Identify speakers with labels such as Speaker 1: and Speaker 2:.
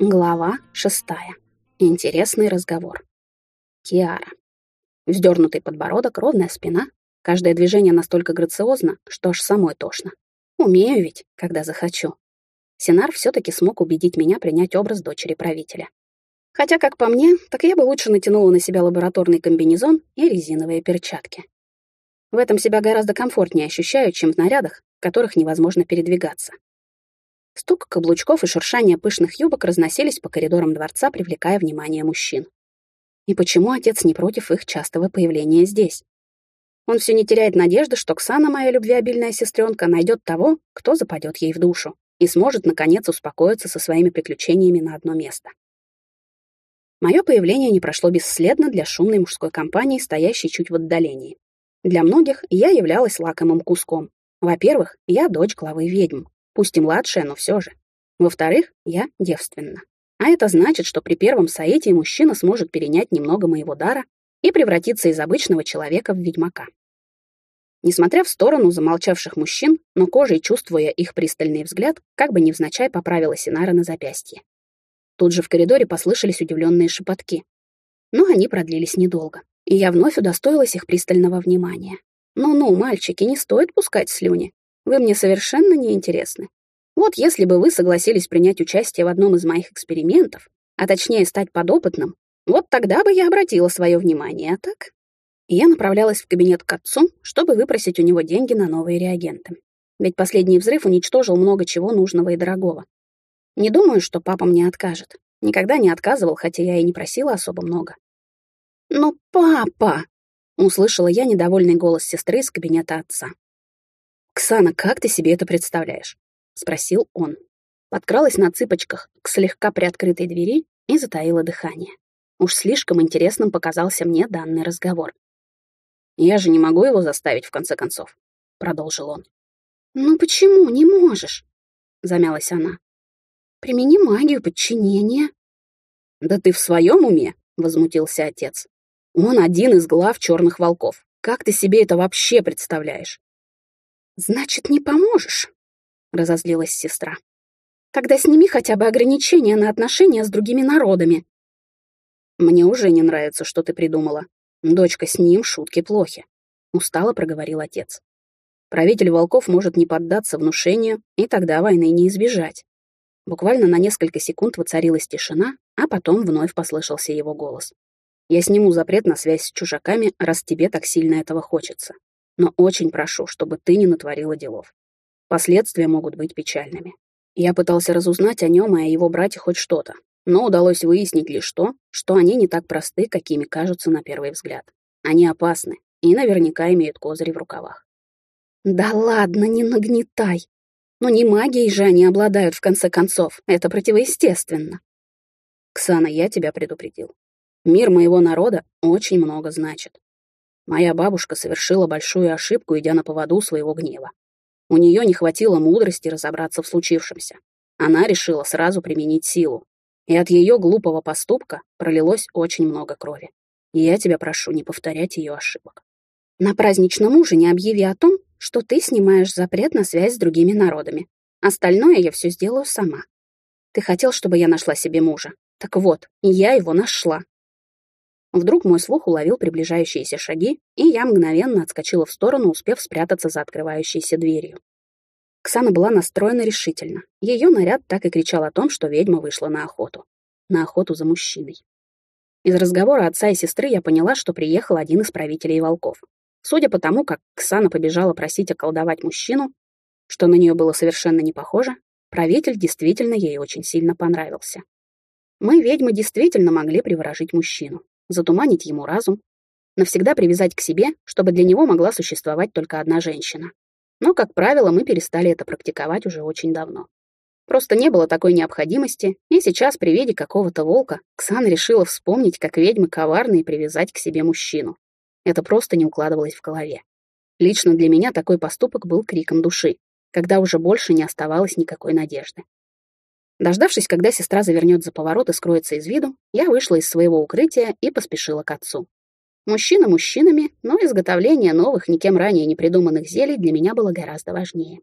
Speaker 1: Глава шестая. Интересный разговор. Киара. Вздернутый подбородок, ровная спина. Каждое движение настолько грациозно, что аж самой тошно. Умею ведь, когда захочу. Синар все-таки смог убедить меня принять образ дочери правителя. Хотя, как по мне, так я бы лучше натянула на себя лабораторный комбинезон и резиновые перчатки. В этом себя гораздо комфортнее ощущаю, чем в нарядах, в которых невозможно передвигаться. Стук каблучков и шуршание пышных юбок разносились по коридорам дворца, привлекая внимание мужчин. И почему отец не против их частого появления здесь? Он все не теряет надежды, что Ксана, моя любвеобильная сестренка, найдет того, кто западет ей в душу и сможет, наконец, успокоиться со своими приключениями на одно место. Мое появление не прошло бесследно для шумной мужской компании, стоящей чуть в отдалении. Для многих я являлась лакомым куском. Во-первых, я дочь главы ведьм, Пусть и младшая, но все же. Во-вторых, я девственна. А это значит, что при первом соитии мужчина сможет перенять немного моего дара и превратиться из обычного человека в ведьмака. Несмотря в сторону замолчавших мужчин, но кожей чувствуя их пристальный взгляд, как бы невзначай поправила Синара на запястье. Тут же в коридоре послышались удивленные шепотки. Но они продлились недолго, и я вновь удостоилась их пристального внимания. «Ну-ну, мальчики, не стоит пускать слюни. Вы мне совершенно не интересны. Вот если бы вы согласились принять участие в одном из моих экспериментов, а точнее стать подопытным, вот тогда бы я обратила свое внимание, а так? И я направлялась в кабинет к отцу, чтобы выпросить у него деньги на новые реагенты. Ведь последний взрыв уничтожил много чего нужного и дорогого. Не думаю, что папа мне откажет. Никогда не отказывал, хотя я и не просила особо много. «Но папа!» — услышала я недовольный голос сестры из кабинета отца. «Ксана, как ты себе это представляешь?» — спросил он. Подкралась на цыпочках к слегка приоткрытой двери и затаила дыхание. Уж слишком интересным показался мне данный разговор. «Я же не могу его заставить, в конце концов», — продолжил он. «Ну почему не можешь?» — замялась она. «Примени магию подчинения». «Да ты в своем уме?» — возмутился отец. «Он один из глав черных волков. Как ты себе это вообще представляешь?» «Значит, не поможешь?» — разозлилась сестра. «Тогда сними хотя бы ограничения на отношения с другими народами». «Мне уже не нравится, что ты придумала. Дочка, с ним шутки плохи», — устало проговорил отец. «Правитель волков может не поддаться внушению, и тогда войны не избежать». Буквально на несколько секунд воцарилась тишина, а потом вновь послышался его голос. «Я сниму запрет на связь с чужаками, раз тебе так сильно этого хочется но очень прошу, чтобы ты не натворила делов. Последствия могут быть печальными. Я пытался разузнать о нем и о его брате хоть что-то, но удалось выяснить лишь то, что они не так просты, какими кажутся на первый взгляд. Они опасны и наверняка имеют козыри в рукавах. «Да ладно, не нагнетай! Но не магией же они обладают, в конце концов, это противоестественно!» «Ксана, я тебя предупредил. Мир моего народа очень много значит. Моя бабушка совершила большую ошибку, идя на поводу своего гнева. У нее не хватило мудрости разобраться в случившемся. Она решила сразу применить силу. И от ее глупого поступка пролилось очень много крови. И я тебя прошу не повторять ее ошибок. На праздничном ужине объяви о том, что ты снимаешь запрет на связь с другими народами. Остальное я все сделаю сама. Ты хотел, чтобы я нашла себе мужа. Так вот, я его нашла. Вдруг мой слух уловил приближающиеся шаги, и я мгновенно отскочила в сторону, успев спрятаться за открывающейся дверью. Ксана была настроена решительно. Ее наряд так и кричал о том, что ведьма вышла на охоту. На охоту за мужчиной. Из разговора отца и сестры я поняла, что приехал один из правителей волков. Судя по тому, как Ксана побежала просить околдовать мужчину, что на нее было совершенно не похоже, правитель действительно ей очень сильно понравился. Мы, ведьмы, действительно могли приворожить мужчину затуманить ему разум, навсегда привязать к себе, чтобы для него могла существовать только одна женщина. Но, как правило, мы перестали это практиковать уже очень давно. Просто не было такой необходимости, и сейчас при виде какого-то волка Ксан решила вспомнить, как ведьмы коварны и привязать к себе мужчину. Это просто не укладывалось в голове. Лично для меня такой поступок был криком души, когда уже больше не оставалось никакой надежды. Дождавшись, когда сестра завернет за поворот и скроется из виду, я вышла из своего укрытия и поспешила к отцу. Мужчина мужчинами, но изготовление новых, никем ранее не придуманных зелий для меня было гораздо важнее.